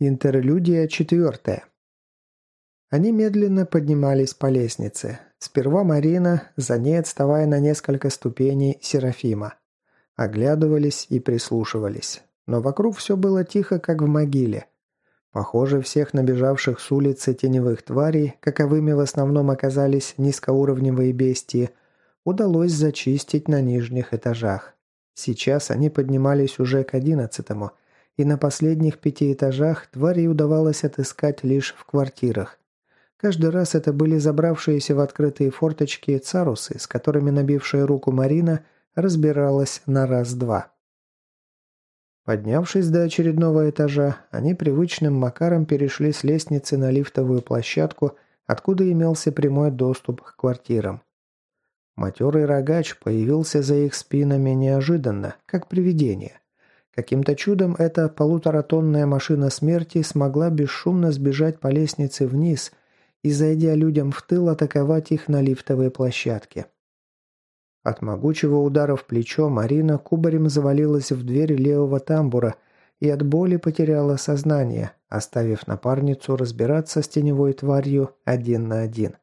Интерлюдия четвертая. Они медленно поднимались по лестнице. Сперва Марина, за ней отставая на несколько ступеней Серафима. Оглядывались и прислушивались. Но вокруг все было тихо, как в могиле. Похоже, всех набежавших с улицы теневых тварей, каковыми в основном оказались низкоуровневые бестии, удалось зачистить на нижних этажах. Сейчас они поднимались уже к одиннадцатому – и на последних пяти этажах тварей удавалось отыскать лишь в квартирах. Каждый раз это были забравшиеся в открытые форточки царусы, с которыми набившая руку Марина разбиралась на раз-два. Поднявшись до очередного этажа, они привычным макаром перешли с лестницы на лифтовую площадку, откуда имелся прямой доступ к квартирам. Матерый рогач появился за их спинами неожиданно, как привидение – Каким-то чудом эта полуторатонная машина смерти смогла бесшумно сбежать по лестнице вниз и, зайдя людям в тыл, атаковать их на лифтовой площадке. От могучего удара в плечо Марина кубарем завалилась в дверь левого тамбура и от боли потеряла сознание, оставив напарницу разбираться с теневой тварью один на один.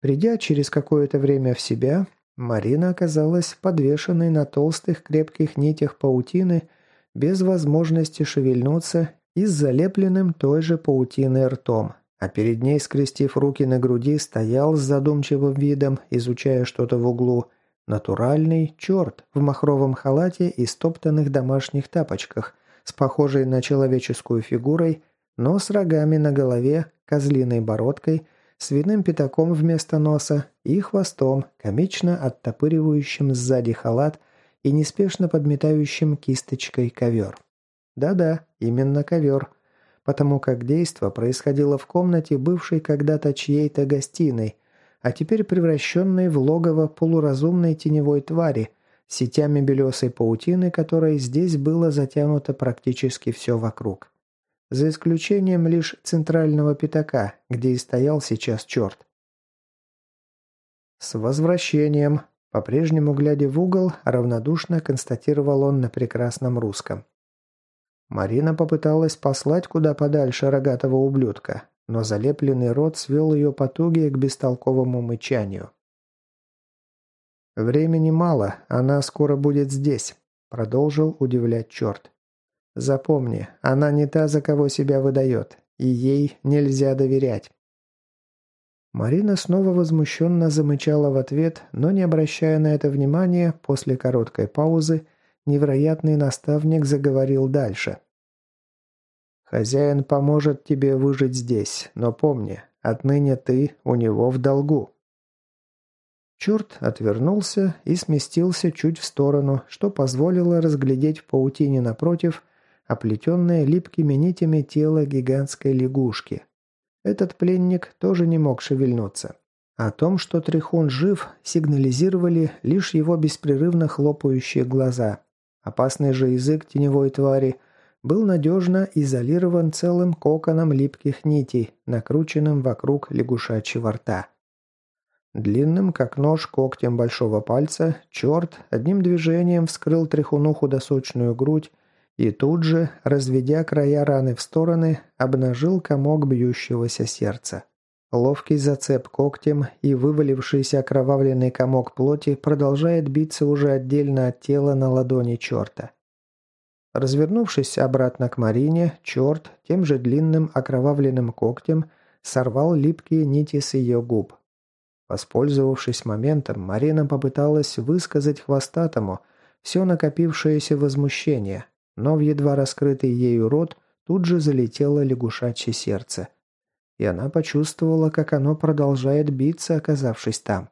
Придя через какое-то время в себя, Марина оказалась подвешенной на толстых крепких нитях паутины без возможности шевельнуться и с залепленным той же паутиной ртом, а перед ней, скрестив руки на груди, стоял с задумчивым видом, изучая что-то в углу, натуральный черт в махровом халате и стоптанных домашних тапочках, с похожей на человеческую фигурой, но с рогами на голове, козлиной бородкой – свиным пятаком вместо носа и хвостом, комично оттопыривающим сзади халат и неспешно подметающим кисточкой ковер. Да-да, именно ковер, потому как действо происходило в комнате, бывшей когда-то чьей-то гостиной, а теперь превращенной в логово полуразумной теневой твари, сетями белесой паутины, которой здесь было затянуто практически все вокруг. За исключением лишь центрального пятака, где и стоял сейчас черт. «С возвращением!» По-прежнему, глядя в угол, равнодушно констатировал он на прекрасном русском. Марина попыталась послать куда подальше рогатого ублюдка, но залепленный рот свел ее потуги к бестолковому мычанию. «Времени мало, она скоро будет здесь», — продолжил удивлять черт. Запомни, она не та, за кого себя выдает, и ей нельзя доверять». Марина снова возмущенно замычала в ответ, но не обращая на это внимания, после короткой паузы, невероятный наставник заговорил дальше. «Хозяин поможет тебе выжить здесь, но помни, отныне ты у него в долгу». Черт отвернулся и сместился чуть в сторону, что позволило разглядеть в паутине напротив оплетенное липкими нитями тело гигантской лягушки. Этот пленник тоже не мог шевельнуться. О том, что Трихун жив, сигнализировали лишь его беспрерывно хлопающие глаза. Опасный же язык теневой твари был надежно изолирован целым коконом липких нитей, накрученным вокруг лягушачьего рта. Длинным, как нож, когтем большого пальца, черт одним движением вскрыл Трихуну худосочную грудь и тут же, разведя края раны в стороны, обнажил комок бьющегося сердца. Ловкий зацеп когтем и вывалившийся окровавленный комок плоти продолжает биться уже отдельно от тела на ладони черта. Развернувшись обратно к Марине, черт тем же длинным окровавленным когтем сорвал липкие нити с ее губ. Воспользовавшись моментом, Марина попыталась высказать хвостатому все накопившееся возмущение, но в едва раскрытый ею рот тут же залетело лягушачье сердце. И она почувствовала, как оно продолжает биться, оказавшись там.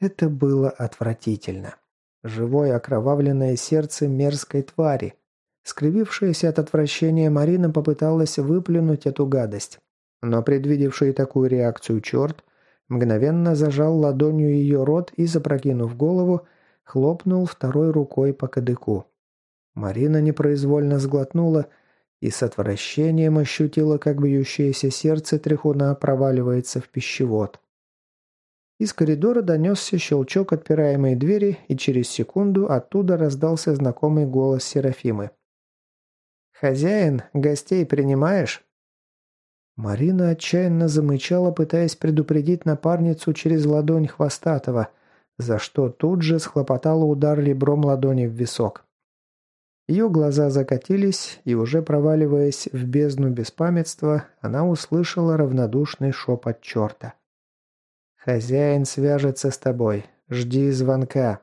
Это было отвратительно. Живое окровавленное сердце мерзкой твари. Скривившаяся от отвращения Марина попыталась выплюнуть эту гадость. Но предвидевший такую реакцию черт мгновенно зажал ладонью ее рот и, запрокинув голову, хлопнул второй рукой по кадыку. Марина непроизвольно сглотнула и с отвращением ощутила, как бьющееся сердце трехуна проваливается в пищевод. Из коридора донесся щелчок отпираемой двери, и через секунду оттуда раздался знакомый голос Серафимы. «Хозяин, гостей принимаешь?» Марина отчаянно замычала, пытаясь предупредить напарницу через ладонь Хвостатого, за что тут же схлопотала удар ребром ладони в висок. Ее глаза закатились, и уже проваливаясь в бездну беспамятства, она услышала равнодушный шепот черта. «Хозяин свяжется с тобой. Жди звонка».